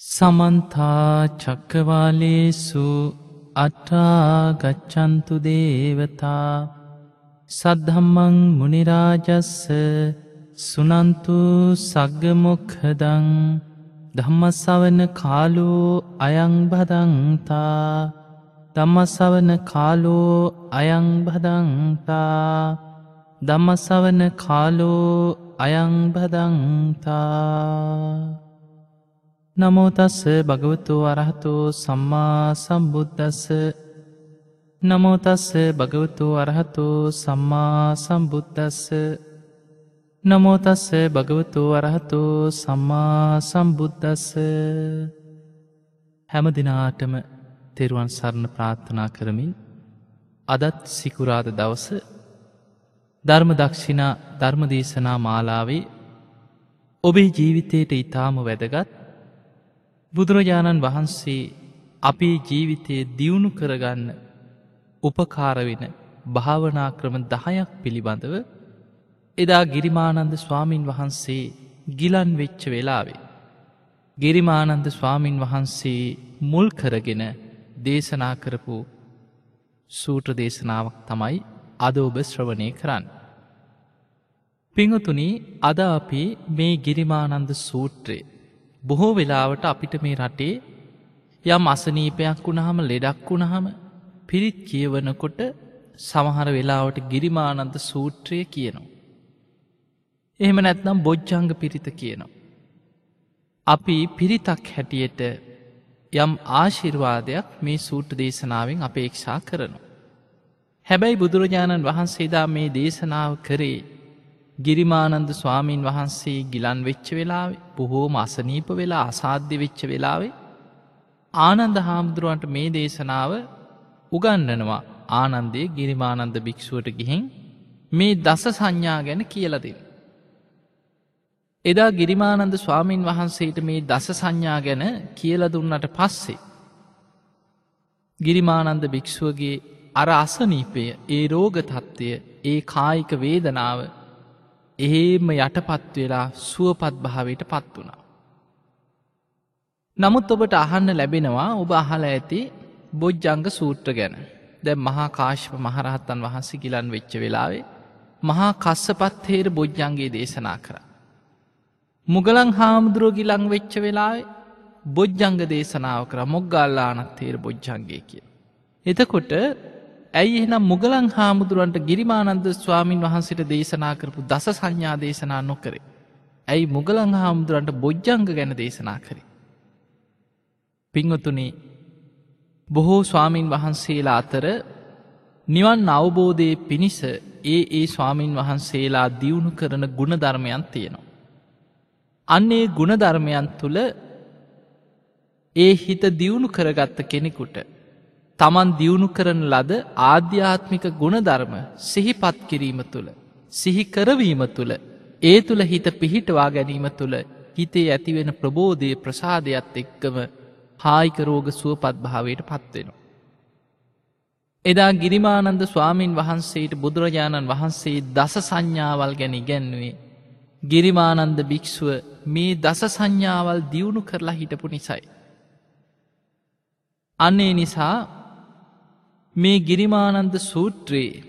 සමන්තා චක්කවාලේසු අට්ටාගච්චන්තු දේවතා සද්ධම්මං මුනිරාජස්ස සුනන්තු සග්ගමොක්හදං ධම්මසවන කාලෝ අයංබදන්තා දම්මසවන කාලෝ අයංබදන්තා දම්මසවන කාලෝ අයංබදන්තා නමෝතස්ස භගවතු අරහතු සම්මා සම්බුද්ධස්ස නමෝතස්ස භගවතු අරහතු සම්මා සම්බුද්ධස්ස නමෝතස්ස භගවතු අරහතු සම්මා සම්බුද්ධස්ස හැම දිනාටම තෙරුවන් සරණ ප්‍රාර්ථනා කරමින් අදත් සිකුරාද දවස ධර්ම දක්ෂිනා ධර්මදේශනා මාලාවේ ඔබේ ජීවිතයට ඉතාම වැදගත් බුදුරජාණන් වහන්සේ අපේ ජීවිතයේ දියුණු කරගන්න උපකාරවෙන භාවනා ක්‍රම දහයක් පිළිබඳව එදා ගිරිමානන්ද ස්වාමීන් වහන්සේ ගිලන් වෙච්ච වෙලාවේ. ගිරිමානන්ද ස්වාමීන් වහන්සේ මුල් කරගෙන දේශනා කරපු සූට්‍ර දේශනාවක් තමයි අද ඔබ ශ්‍රවණය කරන්න. පිංහතුනි අද අපි මේ ගිරිමානන්ද සූත්‍රයේ බොහෝ වෙලාවට අපිට මේ රටේ යම් අසනීපයක් වුණහම ලෙඩක් වුණහම පිරිත් කියවනකොට සමහර වෙලාවට ගිරිමානන්ද සූත්‍රය කියනවා. එහෙම නැත්නම් බොජ්ජංග පිරිත කියනවා. අපි පිරිතක් හැටියට යම් ආශිර්වාදයක් මේ සූට්‍ර දේශනාවෙන් අපේක්ෂා කරනු. හැබැයි බුදුරජාණන් වහන්සේදා මේ දේශනාව කරේ ගිරිමානන්ද ස්වාමීන් වහන්සේ ගිලන් වෙච්ච වෙලාවේ බොහෝම අසනීප වෙලා අසාධ්‍ය වෙච්ච වෙලාවේ ආනන්ද හාමුදුරුවන්ට මේ දේශනාව උගන්නනවා ආනන්දේ ගිරිමානන්ද භික්‍ෂුවට ගිහින් මේ දස සංඥා ගැන කියලදින්. එදා ගිරිමානන්ද ස්වාමීන් වහන්සේට මේ දස සංඥා ගැන කියල දුන්නට පස්සේ. ගිරිමානන්ද භික්‍ෂුවගේ අර අසනීපය ඒ රෝගතත්ත්වය ඒ කායික වේදනාව එහෙම යටපත් වෙලා සුවපත් භාවයට පත් වුණා. නමුත් ඔබට අහන්න ලැබෙනවා ඔබ අහල ඇති බොජ්ජංග සූට්‍ර ගැන දැ මහා කාශ්ප මහරහත්තන් වහන්සේ ගිලන් වෙච්ච වෙලාවේ මහා කස්සපත්හේර බොජ්ජන්ගේ දේශනා කර. මුගලං හාමුදුරුව ගිලං වෙච්ච වෙලාවේ බොජ්ජංග දේශනාව කර මොග්ගල්ලානත්තේර බොජ්ජන්ගේ කිය. එතකොට ඇයි එනම් මුගලන් හාමුදුරුවන්ට ගිරිමානන්ද ස්වාමීන් වහන්සට දේශනා කරපු දස සංඥා දේශනා නොකරේ. ඇයි මුගලං හාමුදුරන්ට බොජ්ජංග ගැන දේශනා කරේ. පිංහතුනේ බොහෝ ස්වාමීන් වහන්සේලා අතර නිවන් අවබෝධය පිණිස ඒ ඒ ස්වාමීන් වහන්සේලා දියුණු කරන ගුණධර්මයන් තියෙනවා. අන්නේ ගුණධර්මයන් තුළ ඒ හිත දියුණු කරගත්ත කෙනෙකුට තමන් දියුණු කරන ලද ආධ්‍යාත්මික ගුණධර්ම සිහිපත් කිරීම තුළ. සිහි කරවීම තුළ ඒ තුළ හිත පිහිටවා ගැනීම තුළ හිතේ ඇතිවෙන ප්‍රබෝධය ප්‍රසාධයක්ත් එක්කම හායිකරෝග සුවපත් භාවයට පත්වෙනවා. එදා ගිරිමානන්ද ස්වාමීන් වහන්සේට බුදුරජාණන් වහන්සේ දස සංඥාවල් ගැන ඉගැන්නුවේ. ගිරිමානන්ද භික්‍ෂුව මේ දස සංඥාවල් දියුණු කරලා හිටපු නිසයි. අන්නේ නිසා මේ ගිරිමානන්ද සූත්‍රයේ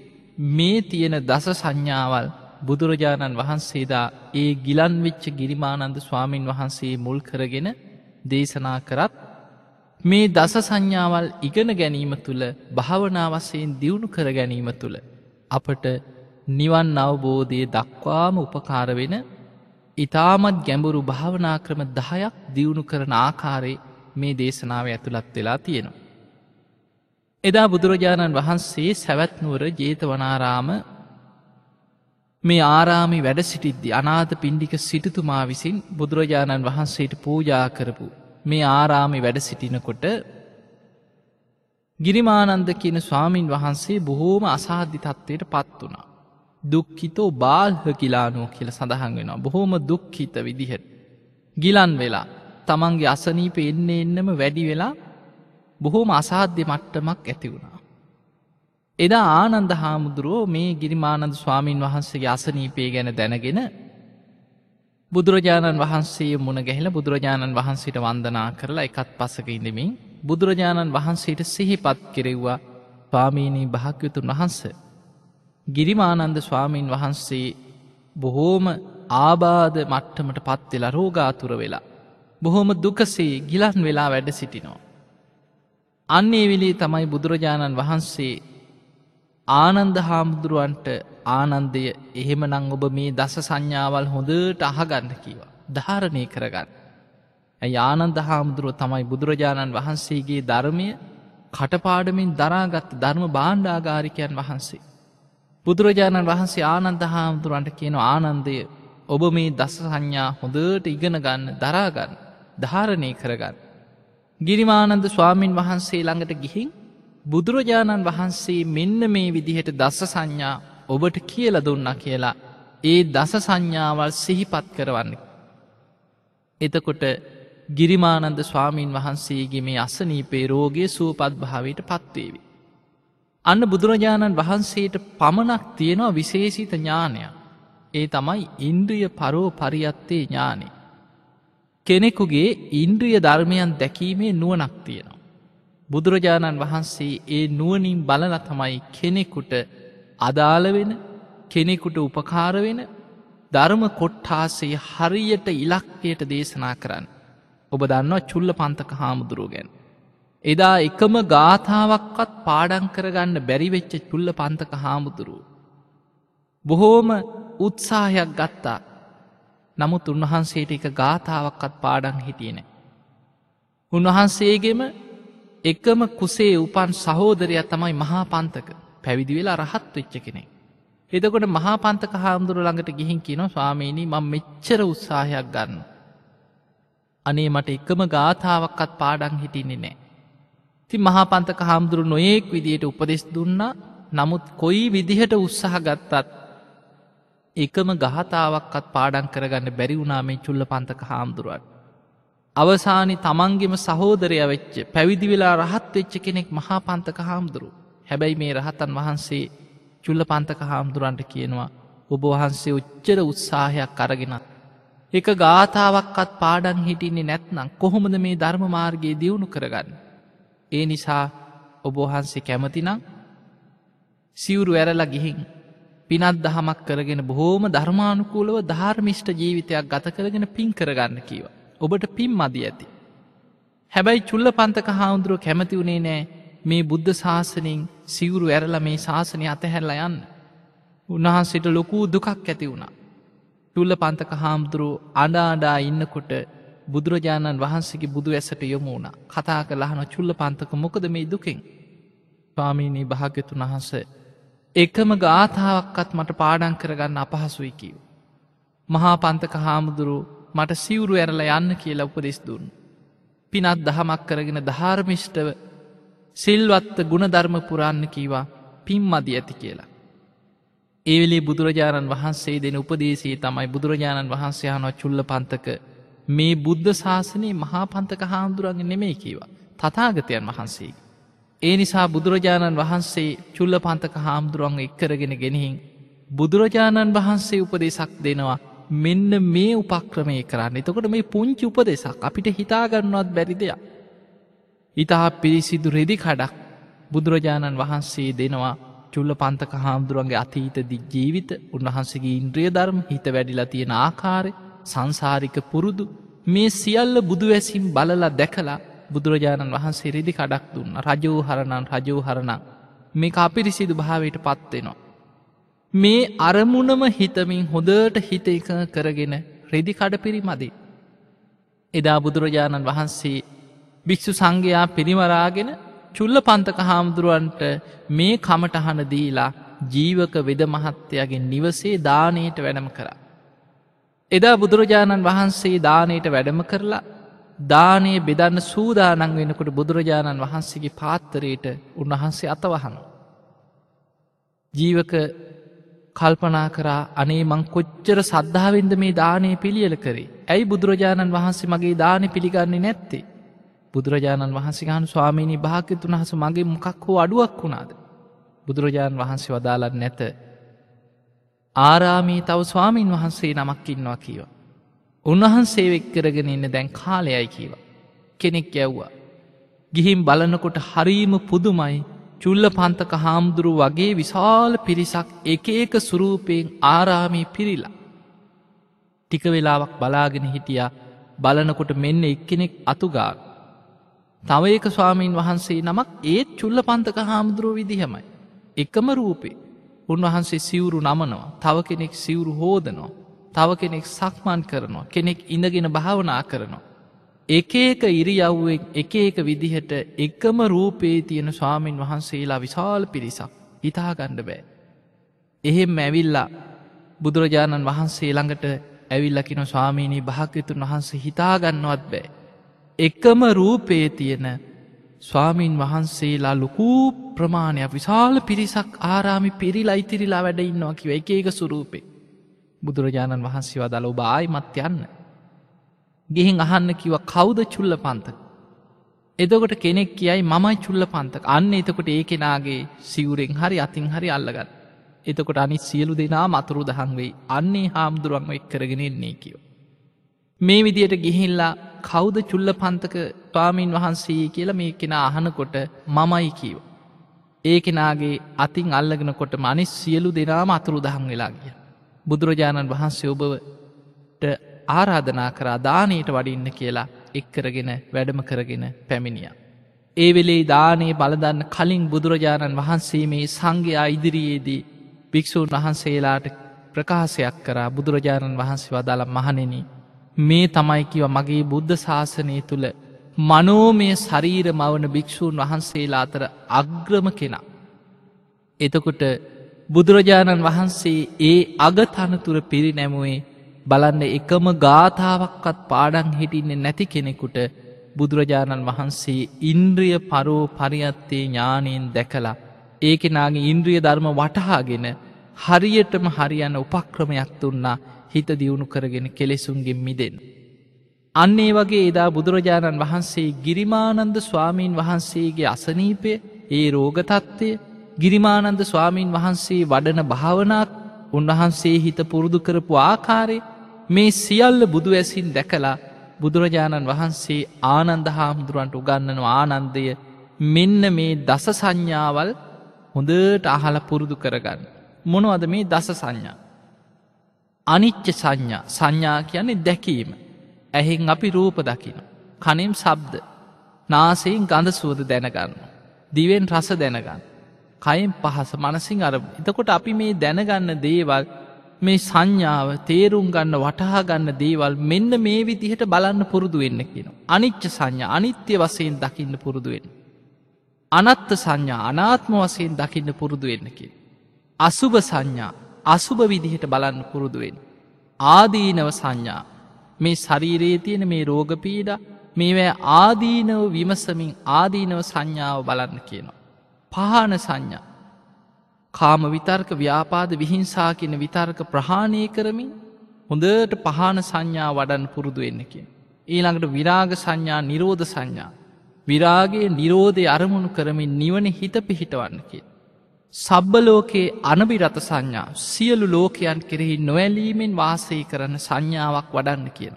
මේ තියෙන දස සංඥාවල් බුදුරජාණන් වහන්සේදා ඒ ගිලන් වෙච්ච ගිරිමානන්ද ස්වාමීන් වහන්සේ මුල් කරගෙන දේශනා කරත් මේ දස සංඥාවල් ඉගෙන ගැනීම තුළ භාවනාවසයෙන් දියුණු කර ගැනීම තුළ අපට නිවන් අවබෝධය දක්වාම උපකාර වෙන ඉතාමත් ගැඹුරු භාවනා ක්‍රම දහයක් දියුණු කරන ආකාරයේ මේ දේශනාව ඇතුළත් වෙලා තියෙනවා. එදා බුදුරජාණන් වහන්සේ සැවැත්නුවර ජේතවනාරාම මේ ආරාමි වැඩ සිටිද්දි අනාත පින්ඩික සිටතුමා විසින් බුදුරජාණන් වහන්සේට පූජා කරපු මේ ආරාමි වැඩ සිටිනකොට ගිරිමානන්ද කියන ස්වාමීන් වහන්සේ බොහෝම අසාධ්‍ය තත්ත්වයට පත් වුණා. දුක්කිතෝ බාල්හ කිලානෝ කියල සඳහන් වෙනවා බොහෝම දුක්හිත විදිහට. ගිලන් වෙලා තමන්ගේ අසනීප එන්න එන්නම වැඩි වෙලා බොහෝම අසාධ්‍ය මට්ටමක් ඇති වුණා. එදා ආනන්ද හාමුදුරුවෝ මේ ගිරිමානන්ද ස්වාමීන් වහන්සේගේ අසනීපේ ගැන දැනගෙන බුදුරජාණන් වහන්සේ මුණ ගැහිල බුදුරජාණන් වහන්සේට වන්දනා කරලා එකත් පසක ඉඳමින් බුදුරජාණන් වහන්සේට සිහිපත් කෙරෙව්වා ස්වාමීණී භාග්‍යතුන් වහන්ස. ගිරිමානන්ද ස්වාමීන් වහන්සේ බොහෝම ආබාධ මට්ටමට පත්වෙලා රෝගාතුර වෙලා. බොහොම දුකසේ ගිලන් වෙලා වැඩ සිටිනවා. අන්නේ වෙලේ තමයි බුදුරජාණන් වහන්සේ ආනන්ද හාමුදුරුවන්ට ආනන්දය එහෙමනං ඔබ මේ දස සංඥාවල් හොඳට අහගන්න කීවා. ධාරණය කරගන්න. ඇ ආනන්ද හාමුදුරුව තමයි බුදුරජාණන් වහන්සේගේ ධර්මය කටපාඩමින් දරාගත් ධර්ම බාණ්ඩාගාරිකයන් වහන්සේ. බුදුරජාණන් වහන්සේ ආනන්ද හාමුදුරුවන්ට කියන ආනන්දය ඔබ මේ දස සංඥා හොඳට ඉගෙන ගන්න දරාගන්න ධාරණය කරගන්න. ගිරිමානන්ද ස්වාමීන් වහන්සේ ළඟට ගිහින් බුදුරජාණන් වහන්සේ මෙන්න මේ විදිහට දස සංඥා ඔබට කියල දුන්න කියලා ඒ දස සංඥාවල් සිහිපත් කරවන්න. එතකොට ගිරිමානන්ද ස්වාමීන් වහන්සේගේ මේ අසනීපේ රෝගය සූපත් භාවයට පත්වේවි. අන්න බුදුරජාණන් වහන්සේට පමණක් තියෙනවා විශේෂිත ඥානයක්. ඒ තමයි ඉන්ද්‍රිය පරෝ පරියත්තේ ඥානෙ. කෙනෙකුගේ ඉන්ද්‍රිය ධර්මයන් දැකීමේ නුවනක් තියෙනවා. බුදුරජාණන් වහන්සේ ඒ නුවනින් බලන තමයි කෙනෙකුට අදාළ වෙන කෙනෙකුට උපකාර වෙන ධර්ම කොට්ටාසේ හරියට ඉලක්කයට දේශනා කරන්න. ඔබ දන්නවා චුල්ල පන්තක හාමුදුරුව ගැන. එදා එකම ගාථාවක්වත් පාඩන් කරගන්න බැරිවෙච්ච චුල්ල පන්තක හාමුදුරුව. බොහෝම උත්සාහයක් ගත්තා නමුත් උන්වහන්සේට එක ගාථාවක්කත් පාඩන් හිටියනෙ. උන්වහන්සේගෙම එකම කුසේ උපන් සහෝදරය තමයි මහා පන්තක පැවිදි වෙලා රහත් වෙච්ච කෙනෙ. එදකොට මහා පන්තක හාමුදුර ළඟට ගිහින් කියන ස්වාමීණී මං මෙච්චර උත්සාහයක් ගන්න. අනේ මට එකම ගාථාවක්කත් පාඩන් හිටින්නේ නෑ. ති මහා පන්තක හාමුදුරු නොයෙක් විදියට උපදෙස් දුන්නා නමුත් කොයි විදිහට උත්සාහ ගත්තත් එකම ගහතාවක්කත් පාඩන් කරගන්න බැරි වුණාමේ චුල්ල පන්තක හාමුදුරුවන්. අවසානි තමන්ගෙම සහෝදරය වෙච්ච පැවිදි වෙලා රහත් වෙච්ච කෙනෙක් මහා පන්තක හාමුදුරු හැබැයි මේ රහතන් වහන්සේ චුල්ල පන්තක හාමුදුරන්ට කියනවා ඔබ වහන්සේ උච්චර උත්සාහයක් කරගෙනත්. එක ගාථාවක්කත් පාඩන් හිටින්නේ නැත්නම් කොහොමද මේ ධර්ම මාර්ගයේ දියුණු කරගන්න. ඒ නිසා ඔබවහන්සේ කැමතිනම් සිවුරු ඇරලා ගිහින් පිනත් දහමක් කරගෙන බොහෝම ධර්මානුකූලව ධර්මිෂ්ට ජීවිතයක් ගත කරගෙන පින් කරගන්න කීව. ඔබට පින් මදි ඇති. හැබැයි චුල්ල පන්තක හාමුදුරුව කැමති වුණේ නෑ මේ බුද්ධ ශාසනින් සිවුරු ඇරල මේ ශාසනය අතහැරල යන්න. උන්වහන්සේට ලොකූ දුකක් ඇති වුණා. තුල්ල පන්තක හාමුදුරුව අඩාඩා ඉන්නකොට බුදුරජාණන් වහන්සේගේ බුදු ඇසට යොමු වුණ කතා කළහන චුල්ල පන්තක මොකද මේ දුකෙන්. ස්වාමීනී භාග්‍යතුන් වහන්ස එකම ගාථාවක්කත් මට පාඩන් කරගන්න අපහසුයි කිව්. මහා පන්තක හාමුදුරු මට සිවුරු ඇරල යන්න කියලා උපදෙස් දුන්. පිනත් දහමක් කරගෙන ධාර්මිෂ්ටව සිල්වත්ත ගුණධර්ම පුරන්න කීවා පින් මදි ඇති කියලා. ඒවෙලේ බුදුරජාණන් වහන්සේ දෙන උපදේශයේ තමයි බුදුරජාණන් වහන්සේ හනො චුල්ල පන්තක මේ බුද්ධ ශාසනයේ මහා පන්තක හාමුදුරන්ගේ නෙමේ කීවා තතාගතයන් වහන්සේ. ඒ නිසා බුදුරජාණන් වහන්සේ චුල්ල පන්තක හාමුදුරුවන් එක්කරගෙන ගෙනහින් බුදුරජාණන් වහන්සේ උපදේශක් දෙනවා මෙන්න මේ උපක්‍රමය කරන්න එතකොට මේ පුංචි උපදෙසක් අපිට හිතාගන්නවත් බැරි දෙයක්. ඉතා පිරිසිදු රෙදි කඩක් බුදුරජාණන් වහන්සේ දෙනවා චුල්ල පන්තක හාමුදුරුවන්ගේ අතීත දික් ජීවිත උන්වහන්සේගේ ඉන්ද්‍රිය ධර්ම හිත වැඩිලා තියෙන ආකාරය සංසාරික පුරුදු මේ සියල්ල බුදුවැසිම් බලලා දැකලා බුදුරජාණන් වහන්සේ රෙදි කඩක් දුන්න රජවූ හරණන් රජවූ හරණං මේ අපිරිසිදු භාවයට පත්වෙනවා. මේ අරමුණම හිතමින් හොඳට හිත එක කරගෙන රෙදි කඩපිරි මදි. එදා බුදුරජාණන් වහන්සේ භික්‍ෂු සංඝයා පිරිමරාගෙන චුල්ල පන්තක හාමුදුරුවන්ට මේ කමටහන දීලා ජීවක වෙද මහත්තයාගේ නිවසේ දානයට වැඩම කරා. එදා බුදුරජාණන් වහන්සේ දානයට වැඩම කරලා දානය බෙදන්න සූදානන් වෙනකොට බුදුරජාණන් වහන්සේගේ පාත්තරයට උන්වහන්සේ අතවහන. ජීවක කල්පනා කරා අනේ මං කොච්චර සද්ධාවෙන්ද මේ දානය පිළියල කරේ ඇයි බුදුරජාණන් වහන්සේ මගේ දාන පිළිගන්නේ නැත්තේ. බුදුරජාණන් වහන්සේ ගානු ස්වාමීණී භාග්‍යතුන් හස මගේ මොකක් හෝ අඩුවක් වුණාද. බුදුරජාණන් වහන්සේ වදාලත් නැත. ආරාමී තව ස්වාමීන් වහන්සේ නමක් ඉන්නවා කියව. උන්වහන්සේ වෙක් කරගෙන ඉන්න දැන් කාලයයි කීව. කෙනෙක් යැව්වා. ගිහිම් බලනකොට හරීම පුදුමයි චුල්ල පන්තක හාමුදුරු වගේ විශාල පිරිසක් එක ඒක සුරූපයෙන් ආරාමී පිරිලා. ටික වෙලාවක් බලාගෙන හිටියා බලනකොට මෙන්න එක්කෙනෙක් අතුගාන. තව ඒක ස්වාමීන් වහන්සේ නමක් ඒත් චුල්ල පන්තක හාමුදුරුව විදිහමයි. එකම රූපේ උන්වහන්සේ සිවුරු නමනවා තව කෙනෙක් සිවුරු හෝදනවා. තව කෙනෙක් සක්මන් කරනවා කෙනෙක් ඉඳගෙන භාවනා කරනවා. එක එක ඉරියව්වෙන් එක එක විදිහට එකම රූපයේ තියෙන ස්වාමීන් වහන්සේලා විශාල පිරිසක් හිතාගණ්ඩ බෑ. එහෙම ඇවිල්ලා බුදුරජාණන් වහන්සේ ළඟට ඇවිල්ලකින ස්වාමීණී භාග්‍යතුන් වහන්සේ හිතාගන්නවත් බෑ. එකම රූපයේ තියෙන ස්වාමීන් වහන්සේලා ලොකූ ප්‍රමාණයක් විශාල පිරිසක් ආරාමි පිරිලා ඉතිරිලා වැඩ ඉන්නවා කිව එක එක සුරූපේ. බුදුරජාණන් වහන්සේ වදල ඔබ ආයිමත් යන්න. ගිහින් අහන්න කිව කෞද චුල්ල පන්තක. එදකොට කෙනෙක් කියයි මමයි චුල්ල පන්තක අන්න එතකොට ඒ කෙනාගේ සිවුරෙන් හරි අතින් හරි අල්ලගත්. එතකොට අනිත් සියලු දෙනා මතුරු දහංවෙයි අන්නේ හාමුදුරුවන්ව එක් කරගෙන එන්නේ කියව. මේ විදියට ගිහිල්ලා කෞද චුල්ල පන්තක පාමීන් වහන්සේ කියලා මේ කෙනා අහනකොට මමයි කීව. ඒ කෙනාගේ අතින් අල්ලගෙනකොට මනිස් සියලු දෙනාම අතුරු දහම් වෙලා ගිය. බුදුරජාණන් වහන්සේ ඔබට ආරාධනා කරා දානයට වඩින්න කියලා එක්කරගෙන වැඩම කරගෙන පැමිණිය. ඒ වෙලේ දානයේ බලදන්න කලින් බුදුරජාණන් වහන්සේ මේ සංඝයා ඉදිරියේදී භික්‍ෂූන් වහන්සේලාට ප්‍රකාශයක් කරා බුදුරජාණන් වහන්සේ වදාළ මහනෙන මේ තමයිකිව මගේ බුද්ධ ශාසනය තුළ මනෝමය ශරීර මවන භික්‍ෂූන් වහන්සේලා අතර අග්‍රම කෙනා. එතකොට බුදුරජාණන් වහන්සේ ඒ අගතනතුර පිරිනැමුවේ බලන්න එකම ගාථාවක්කත් පාඩන් හිටින්නේ නැති කෙනෙකුට බුදුරජාණන් වහන්සේ ඉන්ද්‍රිය පරෝ පරියත්තේ ඥානයෙන් දැකලා ඒකෙනාගේ ඉන්ද්‍රිය ධර්ම වටහාගෙන හරියටම හරියන්න උපක්‍රමයක් දුන්නා හිත දියුණු කරගෙන කෙලෙසුන්ගෙන් මිදෙන්. අන්නේ වගේ එදා බුදුරජාණන් වහන්සේ ගිරිමානන්ද ස්වාමීන් වහන්සේගේ අසනීපය ඒ රෝගතත්වය ගිරිමානන්ද ස්වාමීන් වහන්සේ වඩන භාවනාත් උන්වහන්සේ හිත පුරුදු කරපු ආකාරය මේ සියල්ල බුදු ඇසින් දැකලා බුදුරජාණන් වහන්සේ ආනන්ද හාමුදුරුවන්ට උගන්නන ආනන්දය මෙන්න මේ දස සංඥාවල් හොඳට අහල පුරුදු කරගන්න. මොනවද මේ දස සංඥා. අනිච්ච සංඥා සංඥා කියන්නේ දැකීම. ඇහෙන් අපි රූප දකින. කනෙම් සබ්ද නාසයෙන් ගඳ සුවද දැනගන්න. දිවෙන් රස දැනගන්න. කයෙන් පහස මනසිං අර එතකොට අපි මේ දැනගන්න දේවල් මේ සංඥාව තේරුම් ගන්න වටහා ගන්න දේවල් මෙන්න මේ විදිහට බලන්න පුරුදු වෙන්න කියන. අනිච්ච සංඥා අනිත්‍ය වසයෙන් දකින්න පුරුදුවෙන්. අනත්ත සංඥා අනාත්ම වසයෙන් දකින්න පුරුදු වෙන්න කිය. අසුභ සංඥා අසුභ විදිහට බලන්න පුරුදුවෙන්. ආදීනව සංඥා මේ ශරීරයේ තියෙන මේ රෝගපීඩ මේවැ ආදීනව විමසමින් ආදීනව සංඥාව බලන්න කියනවා. පහන සංඥා. කාම විතර්ක ව්‍යාපාද විහිංසා කියන විතර්ක ප්‍රහාණය කරමින් හොඳට පහන සංඥා වඩන් පුරුදු වෙන්න කිය. ඊළඟට විරාග සංඥා නිරෝධ සංඥා. විරාගේ නිරෝධය අරමුණු කරමින් නිවන හිත පිහිටවන්න කිය. සබ්බලෝකයේ අනබිරත සංඥා සියලු ලෝකයන් කෙරෙහි නොවැලීමෙන් වාසය කරන සංඥාවක් වඩන්න කියන.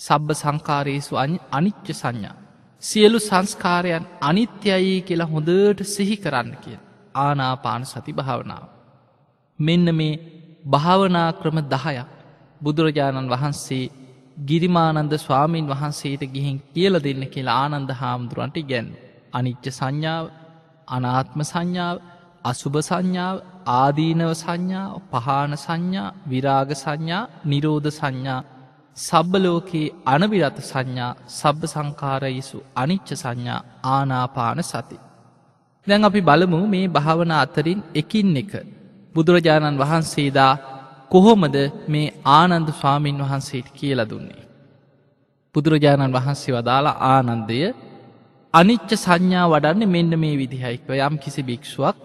සබ්බ සංකාරයේසු අනිච්ච සංඥා. සියලු සංස්කාරයන් අනිත්‍යයි කියලා හොඳට සිහි කරන්න කිය. ආනාපාන සති භාවනාව. මෙන්න මේ භාවනා ක්‍රම දහයක් බුදුරජාණන් වහන්සේ ගිරිමානන්ද ස්වාමීන් වහන්සේට ගිහින් කියල දෙන්න කියලා ආනන්ද හාමුදුරන්ට ගැන්. අනිච්ච සංඥාව අනාත්ම සංඥාව අසුභ සංඥාව ආදීනව සංඥා පහන සංඥා විරාග සංඥා නිරෝධ සංඥා සබ්බලෝකයේ අනවිරත සංඥා සබ්බ සංකාරයිසු අනිච්ච සංඥා ආනාපාන සති. දැන් අපි බලමු මේ භාවන අතරින් එකින් එක බුදුරජාණන් වහන්සේදා කොහොමද මේ ආනන්ද ස්වාමීන් වහන්සේට කියල දුන්නේ. බුදුරජාණන් වහන්සේ වදාලා ආනන්දය අනිච්ච සංඥා වඩන්න මෙන්න මේ විදිහයික්ව යම් කිසි භික්ෂුවක්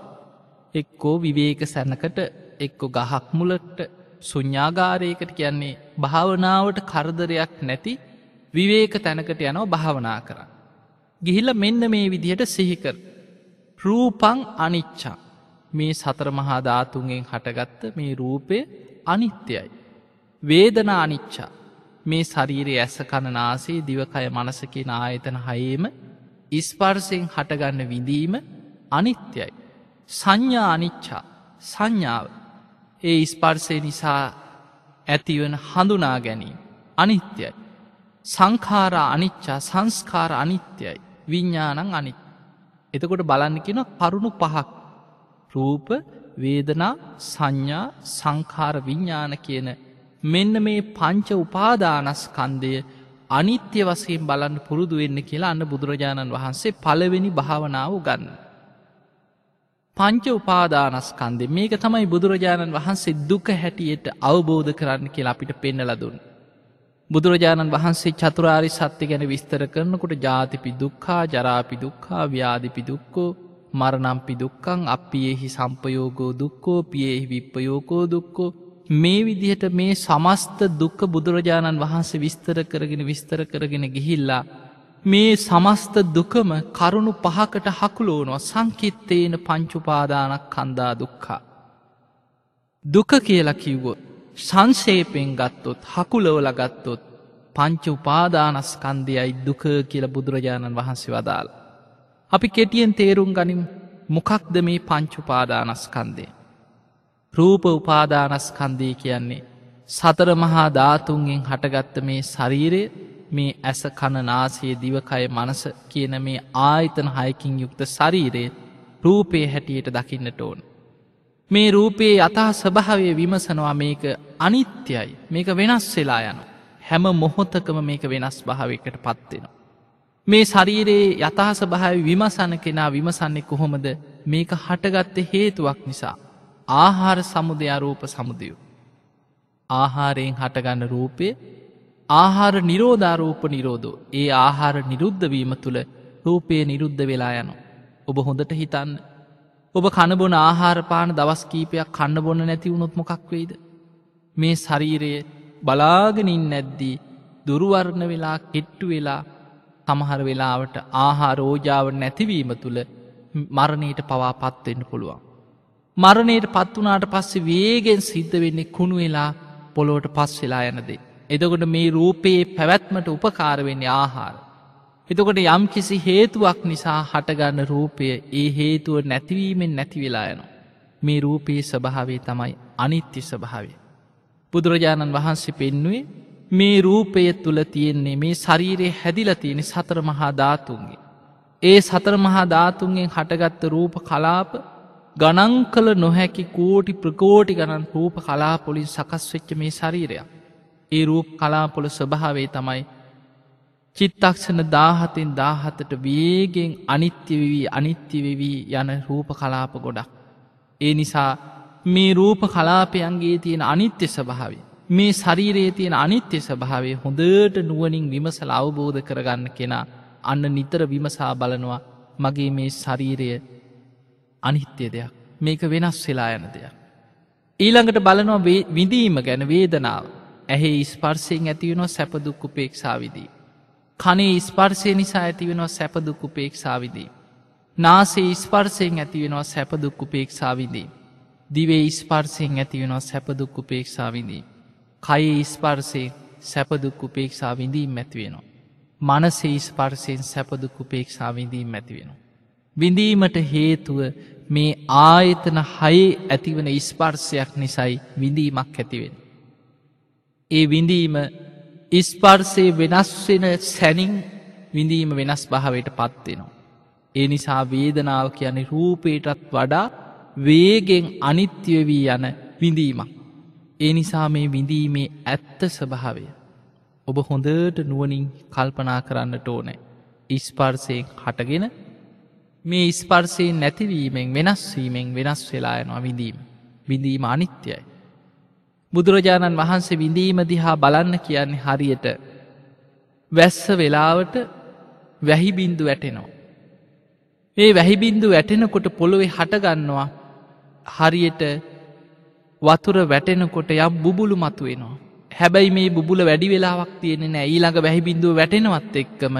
එක්කෝ විවේක සැනකට එක්කො ගහක් මුලට සුඥාගාරයකට කියන්නේ භාවනාවට කරදරයක් නැති විවේක තැනකට යනව භාවනා කර. ගිහිල්ල මෙන්න මේ විදිහට සිහිකර. රූපං අනිච්චා මේ සතර මහා ධාතුන්ගෙන් හටගත්ත මේ රූපය අනිත්‍යයි. වේදනා අනිච්චා මේ ශරීරයේ ඇස කණනාසේ දිවකය මනසකින ආයතන හයේම ඉස්පර්සයෙන් හටගන්න විඳීම අනිත්‍යයි. සංඥා අනිච්චා සංඥාව ඒ ඉස්පර්සය නිසා ඇතිවන හඳුනා ගැනීම අනිත්‍යයි. සංඛාර අනිච්චා සංස්කාර අනිත්‍යයි විඤ්ඥානං අනිත්. එතකොට බලන්න කියෙන කරුණු පහක් රූප වේදනා සංඥා සංඛාර විඤ්ඥාන කියන මෙන්න මේ පංච උපාදානස්කන්දය අනිත්‍ය වසයෙන් බලන්න පුරුදු වෙන්න කියලා අන්න බුදුරජාණන් වහන්සේ පළවෙනි භාවනාව ගන්න. පංච උපාදානස්කන්දෙ මේක තමයි බුදුරජාණන් වහන්සේ දුක හැටියට අවබෝධ කරන්න කියලා අපිට පෙන්නලදුන්. බුදුරජාණන් වහන්සේ චතුරාරි සත්‍ය ගැන විස්තර කරනකොට ජාතිපි දුක්කා ජරාපි දුක්කා ව්‍යාධිපි දුක්කෝ මරනම්පි දුක්කං අපියෙහි සම්පයෝගෝ දුක්කෝ පියෙහි විප්පයෝකෝ දුක්කෝ මේ විදිහට මේ සමස්ත දුක්ක බුදුරජාණන් වහන්සේ විස්තර කරගෙන විස්තර කරගෙන ගිහිල්ලා මේ සමස්ත දුකම කරුණු පහකට හකුලෝනවා සංකිත්තේන පංචුපාදානක් කන්දා දුක්කා. දුක කියලා කිව්වොත් සංසේපෙන් ගත්තොත් හකුලවල ගත්තොත් පංච උපාදානස්කන්දයයි දුක කියල බුදුරජාණන් වහන්සේ වදාල්. අපි කෙටියෙන් තේරුම් ගනිම් මොකක්ද මේ පංචුපාදානස්කන්දේ. රූප උපාදානස්කන්දී කියන්නේ සතර මහා ධාතුන්ගෙන් හටගත්ත මේ ශරීරය මේ ඇස කණනාසේ දිවකය මනස කියන මේ ආයතන හයකින් යුක්ත ශරීරයේ රූපය හැටියට දකින්නට ඕන. මේ රූපයේ යතා ස්වභාවය විමසනවා මේක අනිත්‍යයි මේක වෙනස් වෙලා යන. හැම මොහොතකම මේක වෙනස් භාවයකට පත්වෙනවා. මේ ශරීරයේ යතහස භාවි විමසන කෙනා විමසන්නේ කොහොමද මේක හටගත්ත හේතුවක් නිසා. ආහාර සමුදය අරූප සමුදයු. ආහාරයෙන් හටගන්න රූපය ආහාර නිරෝධාරූප නිරෝධෝ ඒ ආහාර නිරුද්ධවීම තුළ රූපය නිරුද්ධ වෙලා යනු. ඔබ හොඳට හිතන්න. ඔබ කණබොන ආහාරපාන දවස් කීපයක් කන්න බොන්න නැති වුණොත් මොකක් වෙයිද. මේ ශරීරයේ බලාගෙනින් නැද්දී දුරුවර්ණ වෙලා කෙට්ටු වෙලා සමහර වෙලාවට ආහාරෝජාව නැතිවීම තුළ මරණයට පවා පත්වෙන්න පුළුවන්. මරණයට පත් වනාට පස්සේ වේගෙන් සිද්ධ වෙන්නේ කුණු වෙලා පොළොවට පස් වෙලා යනදේ. එදකොට මේ රූපයේ පැවැත්මට උපකාරවෙන්නේ ආහාර. එතකොට යම් කිසි හේතුවක් නිසා හටගන්න රූපය ඒ හේතුව නැතිවීමෙන් නැතිවෙලා යන. මේ රූපයේ ස්වභාවේ තමයි අනිත්‍ය ස්වභාවේ. බුදුරජාණන් වහන්සේ පෙන්නුවේ මේ රූපය තුළ තියෙන්නේ මේ ශරීරයේ හැදිල තියෙන සතර මහා ධාතුන්ගේ. ඒ සතර මහා ධාතුන්ගෙන් හටගත්ත රූප කලාප ගනං කළ නොහැකි කෝටි ප්‍රකෝටි ගණන් රූප කලාපොලින් සකස් වෙච්ච මේ ශරීරයක්. ඒ රූප කලාපොල ස්වභාවේ තමයි චිත්තක්ෂණ දාහතෙන් දාහතට වේගෙන් අනිත්‍යවවී අනිත්‍යවෙවී යන රූප කලාප ගොඩක්. ඒ නිසා මේ රූප කලාපයන්ගේ තියෙන අනිත්‍ය ස්වභාවේ. මේ ශරීරයේ තියෙන අනිත්‍ය ස්වභාවේ හොඳට නුවනින් විමසල අවබෝධ කරගන්න කෙනා අන්න නිතර විමසා බලනවා මගේ මේ ශරීරය අනිත්‍ය දෙයක් මේක වෙනස් වෙලා යන දෙයක්. ඊළඟට බලනවා විඳීම ගැන වේදනාව ඇහේ ස්පර්සයෙන් ඇතිවෙනවා සැපදුක්කුපේක්ෂාවිදී. කනේ ස්පර්සය නිසා ඇතිවෙනවා සැපදුක්කුපේක්ෂාවිදී. නාසේ ස්පර්සයෙන් ඇතිවෙනවා සැපදුක්කුපේක්ෂාවිදී. දිවේ ස්පර්සයෙන් ඇතිවෙනවා සැපදුක්කුපේක්ෂාවිදී. කයේ ස්පර්සයෙන් සැපදුක්කුපේක්ෂා විඳීම් ඇතිවෙනවා. මනසේ ස්පර්සයෙන් සැපදුක්කුපේක්ෂා විඳීම් ඇතිවෙනවා. විඳීමට හේතුව මේ ආයතන හයේ ඇතිවන ඉස්පර්සයක් නිසයි විඳීමක් ඇතිවෙන. ඒ විඳීම ඉස්පර්සය වෙනස් වෙන සැනින් විඳීම වෙනස් භාවයට පත්වෙනවා. ඒ නිසා වේදනාව කියන්නේ රූපයටත් වඩා වේගෙන් අනිත්‍ය වී යන විඳීමක්. ඒ නිසා මේ විඳීමේ ඇත්ත ස්වභාවය. ඔබ හොඳට නුවනින් කල්පනා කරන්නට ඕනෑ. ඉස්පර්සයෙන් හටගෙන මේ ඉස්පර්සයෙන් නැතිවීමෙන් වෙනස්වීමෙන් වෙනස් වෙලා යනවා විඳීම. විඳීම අනිත්‍යයි. බුදුරජාණන් වහන්සේ විඳීම දිහා බලන්න කියන්නේ හරියට වැස්ස වෙලාවට වැහිබින්දු වැටෙනවා. ඒ වැහිබින්දු වැටෙනකොට පොළොවෙ හටගන්නවා හරියට වතුර වැටෙනකොට යම් බුබුලු මතු වෙනවා. හැබැයි මේ බුබුල වැඩි වෙලාවක් තියෙන නෑ ඊළඟ වැහිබින්දුව වැටෙනවත් එක්කම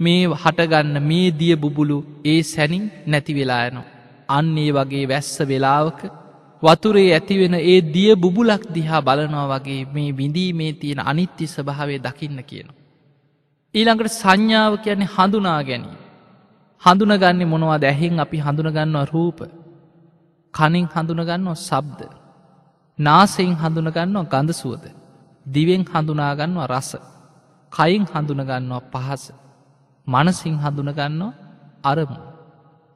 මේ හටගන්න මේ දිය බුබුලු ඒ සැනින් නැති වෙලා යනවා. අන්නේ වගේ වැස්ස වෙලාවක වතුරේ ඇතිවෙන ඒ දිය බුබුලක් දිහා බලනවා වගේ මේ විඳීමේ තියෙන අනිත්‍ය ස්භාවය දකින්න කියනවා. ඊළඟට සංඥාව කියන්නේ හඳුනා ගැනීම. හඳුනගන්නේ මොනවා දැහෙන් අපි හඳුනගන්නවා රූප කනින් හඳුනගන්නවා සබ්ද. නාසයෙන් හඳුනගන්නවා ගඳ සුවද. දිවෙන් හඳුනාගන්නවා රස. කයින් හඳුනගන්නවා පහස. මනසිං හඳුනගන්නවා අරමු.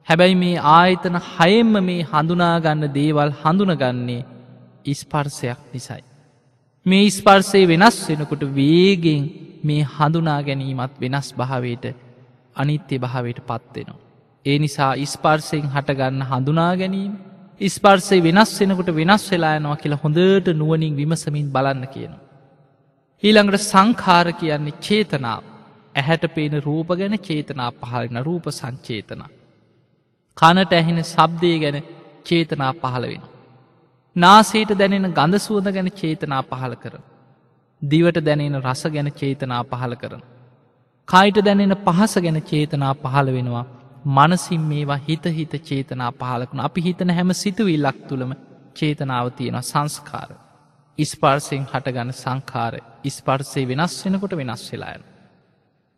හැබැයි මේ ආයතන හයෙන්ම මේ හඳුනාගන්න දේවල් හඳුනගන්නේ ඉස්පර්සයක් නිසයි. මේ ස්පර්සය වෙනස් වෙනකොට වේගෙන් මේ හඳුනා ගැනීමත් වෙනස් භාවයට අනිත්‍ය භාවයට පත්වෙනවා. ඒ නිසා ඉස්පර්සයෙන් හටගන්න හඳුනා ගැනීම ඉස්පර්සය වෙනස් වෙනකොට වෙනස් වෙලායනවා කියලා හොඳට නුවනින් විමසමින් බලන්න කියනවා. ඊළඟට සංඛාර කියන්නේ චේතනාව ඇහැට පේන රූප ගැන චේතනා පහලන රූප සංචේතනා. කනට ඇහෙන සබ්දය ගැන චේතනා පහළ වෙන. නාසේට දැනෙන ගඳ සුවද ගැන චේතනා පහළ කරන. දිවට දැනෙන රස ගැන චේතනා පහළ කරන. කයිට දැනෙන පහස ගැන චේතනා පහළ වෙනවා මනසින් මේවා හිත හිත චේතනා පහලකුණ අපි හිතන හැම සිතුවිල්ලක් තුළම චේතනාව තියෙන සංස්කාර. ඉස්පර්සයෙන් හටගන්න සංකාර ඉස්පර්සය වෙනස් වෙනකොට වෙනස් වෙලායන.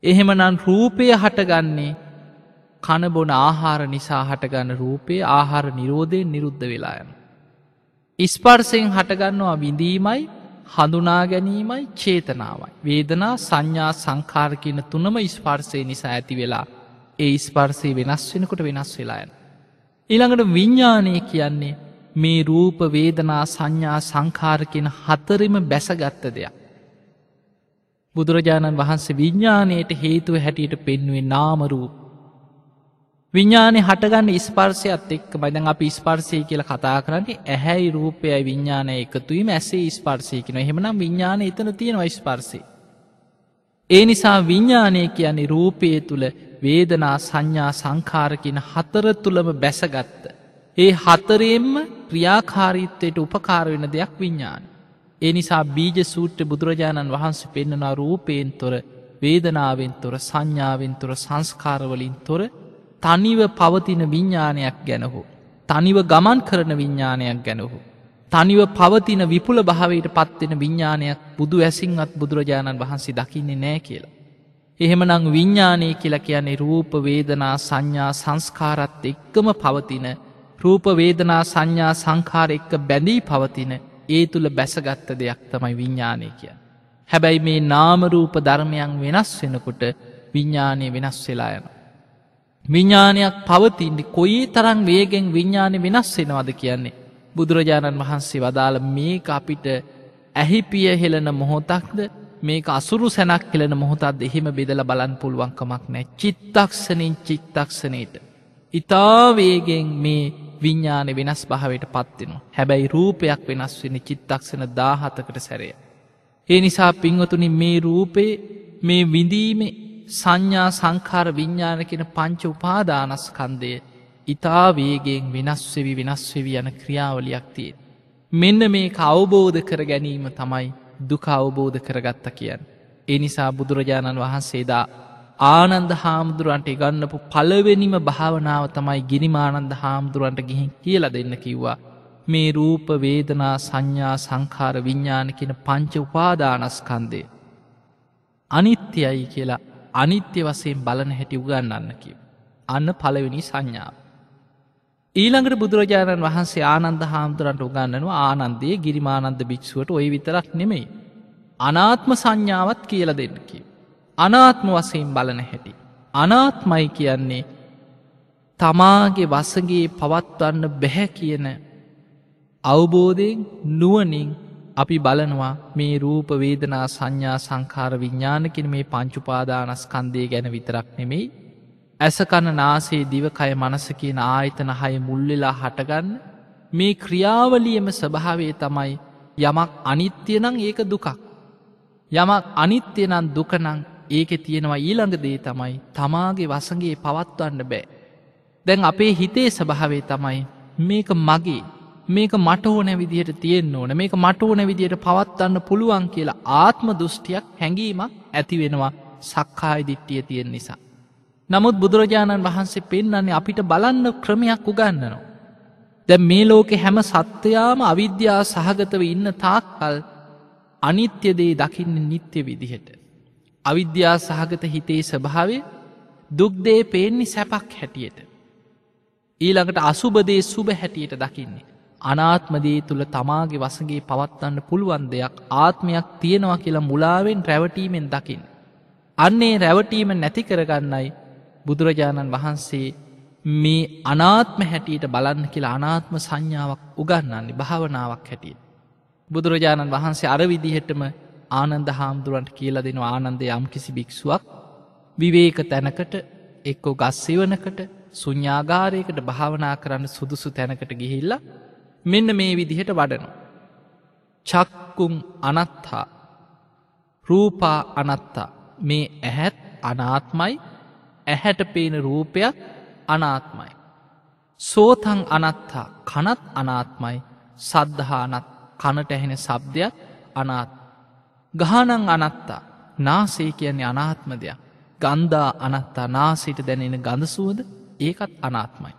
එහෙමනන් රූපය හටගන්නේ කණබොන ආහාර නිසා හටගන්න රූපයේ ආහාර නිරෝධයෙන් නිරුද්ධ වෙලායන. ඉස්පර්සයෙන් හටගන්නවා විඳීමයි හඳුනා ගැනීමයි චේතනාවයි. වේදනා සංඥා සංකාරකින තුනම ඉස්පර්සය නිසා ඇති වෙලා ඒ ස්පර්සය වෙනස් වෙනකොට වෙනස් වෙලායන. ඊළඟට විඤ්ඥානය කියන්නේ මේ රූප වේදනා සංඥා සංකාරකෙන හතරම බැසගත්ත දෙයක්. බුදුරජාණන් වහන්සේ විඤ්ඥානයට හේතුව හැටියට පෙන්නුවේ නාමරූප. විඤ්ඥානය හටගන්න ස්පර්සයත් එක් බදන් අප ස්පර්සය කියල කතා කරන්නේ ඇහැයි රූපයයි විඤ්ඥානය එකතුවීම ඇසේ ස්පර්සය කියෙන හෙමනම් විඤ්ඥාන එතන තියෙනවා ස්පර්සය. ඒ නිසා විඤ්ඥානය කියන්නේ රූපය තුළ වේදනා සංඥා සංකාරකින හතර තුළම බැසගත්ත. ඒ හතරයෙන්ම ක්‍රියාකාරීත්වයට උපකාරවෙන දෙයක් විඤ්ඥාන. ඒ නිසා බීජ සූට්‍ර බුදුරජාණන් වහන්සේ පෙන්න්නනා රූපයෙන් තොර වේදනාවෙන් තොර සංඥාවෙන් තොර සංස්කාරවලින් තොර තනිව පවතින විඤ්ඥානයක් ගැනහු. තනිව ගමන් කරන විඤ්ඥානයක් ගැනහු. තනිව පවතින විපුල භාවයට පත්වෙන විඤ්ඥානයක් බුදු ඇසින්වත් බුදුරජාණන් වහන්සේ දකින්නේ නෑ කියලා. එහෙමනං විඤ්ඥානය කියලා කියන්නේ රූප වේදනා සංඥා සංස්කාරත් එක්කම පවතින රූපවේදනා සංඥා සංකාර එක්ක බැඳී පවතින ඒ තුළ බැසගත්ත දෙයක් තමයි විඤ්ඥානය කිය. හැබැයි මේ නාමරූප ධර්මයන් වෙනස් වෙනකොට විඤ්ඥානය වෙනස් වෙලා යන. විඤ්ඥානයක් පවතින්නේ කොයි තරං වේගෙන් විඤ්ඥානය වෙනස් වෙනවාද කියන්නේ. බුදුරජාණන් වහන්සේ වදාළ මේක අපිට ඇහිපිය හෙලන මොහොතක්ද මේක අසුරු සැනක් කෙලෙන මොහොතත් එහෙම බෙදල බලන් පුළුවන්කමක් නෑ චිත්තක්ෂණින් චිත්තක්ෂණයට. ඉතාවේගෙන් මේ විඤ්ඥාන වෙනස් භාවට පත්වෙනවා. හැබැයි රූපයක් වෙනස් වෙන චිත්තක්ෂණ දාහතකට සැරය. ඒ නිසා පින්වතුනි මේ රූපේ මේ විඳීම සංඥා සංකාර විඤ්ඥාන කෙන පංච උපාදානස්කන්දය ඉතාවේගෙන් වෙනස්වෙවි වෙනස්වෙවි යන ක්‍රියාවලියක් තියෙන්. මෙන්න මේ අවබෝධ කර ගැනීම තමයි දුක අවබෝධ කරගත්ත කියන්න. ඒ නිසා බුදුරජාණන් වහන්සේදා ආනන්ද හාමුදුරුවන්ට ඉගන්නපු පලවෙනිම භාවනාව තමයි ගිනිමානන්ද හාමුදුරුවන්ට ගිහින් කියල දෙන්න කිව්වා. මේ රූප වේදනා සංඥා සංකාර විඤ්ඥාන කෙන පංච උපාදානස්කන්දය. අනිත්‍යයි කියලා අනිත්‍ය වසයෙන් බලන හැටි උගන්නන්න කිව. අන්න පළවෙනි සංඥාව. ඊළඟට බුදුරජාණන් වහන්සේ ආනන්ද හාමුදුරන්ට උගන්නනවා ආනන්දේ ගිරිමානන්ද භික්ෂුවට ඔය විතරක් නෙමෙයි. අනාත්ම සංඥාවත් කියල දෙන්නකි. අනාත්ම වසයෙන් බලන හැටි. අනාත්මයි කියන්නේ තමාගේ වසගේ පවත්වන්න බැහැ කියන අවබෝධයෙන් නුවනින් අපි බලනවා මේ රූප වේදනා සංඥා සංකාර විඤ්ඥානකින මේ පංචුපාදානස්කන්දය ගැන විතරක් නෙමෙයි ඇසකණ නාසේ දිවකය මනස කියන ආයතන හය මුල්ලෙලා හටගන්න මේ ක්‍රියාවලියම ස්වභාවේ තමයි යමක් අනිත්‍යනං ඒක දුකක්. යමක් අනිත්‍යනන් දුකනං ඒක තියෙනවා ඊළඟ දේ තමයි තමාගේ වසගේ පවත්වන්න බෑ. දැන් අපේ හිතේ ස්භාවේ තමයි මේක මගේ මේක මට ඕන විදිහට තියෙන් ඕන මේක මට ඕන විදියට පවත්වන්න පුළුවන් කියලා ආත්ම දෘෂ්ටියක් හැඟීමක් ඇති වෙනවා සක්කාය දිට්ටිය තියෙන් නිසා. නමුත් බුදුරජාණන් වහන්සේ පෙන්න්නන්නේ අපිට බලන්න ක්‍රමයක් උගන්නනවා. දැ මේ ලෝකෙ හැම සත්‍යයාම අවිද්‍යා සහගතව ඉන්න තාක්කල් අනිත්‍යදේ දකින්න නිත්‍ය විදිහට. අවිද්‍යා සහගත හිතේ ස්වභාවය දුක්දේ පේන්නේ සැපක් හැටියට. ඊළඟට අසුබදේ සුභ හැටියට දකින්නේ. අනාත්මදේ තුළ තමාගේ වසගේ පවත්වන්න පුළුවන් දෙයක් ආත්මයක් තියෙනවා කියලා මුලාවෙන් රැවටීමෙන් දකිින්. අන්නේ රැවටීම නැති කරගන්නයි බුදුරජාණන් වහන්සේ මේ අනාත්ම හැටියට බලන්න කියලා අනාත්ම සංඥාවක් උගන්නන්නේ භාවනාවක් හැටියට. බුදුරජාණන් වහන්සේ අර විදිහටම ආනන්ද හාමුදුරන්ට කියලා දෙන ආනන්ද යම් කිසි භික්ෂුවක් විවේක තැනකට එක්කෝ ගස්සවනකට සුඥාගාරයකට භාවනා කරන්න සුදුසු තැනකට ගිහිල්ල මෙන්න මේ විදිහට වඩනු. චක්කුම් අනත්හා රූපා අනත්තා මේ ඇහැත් අනාත්මයි ඇහැට පේන රූපයක් අනාත්මයි. සෝතං අනත්තා කනත් අනාත්මයි සද්ධහානත් කනට ඇහෙන සබ්දයක් අනාත්. ගානං අනත්තා නාසේ කියන්නේ අනාත්ම දෙයක්. ගන්දා අනත්තා නාසිට දැනෙන ගඳසුවද ඒකත් අනාත්මයි.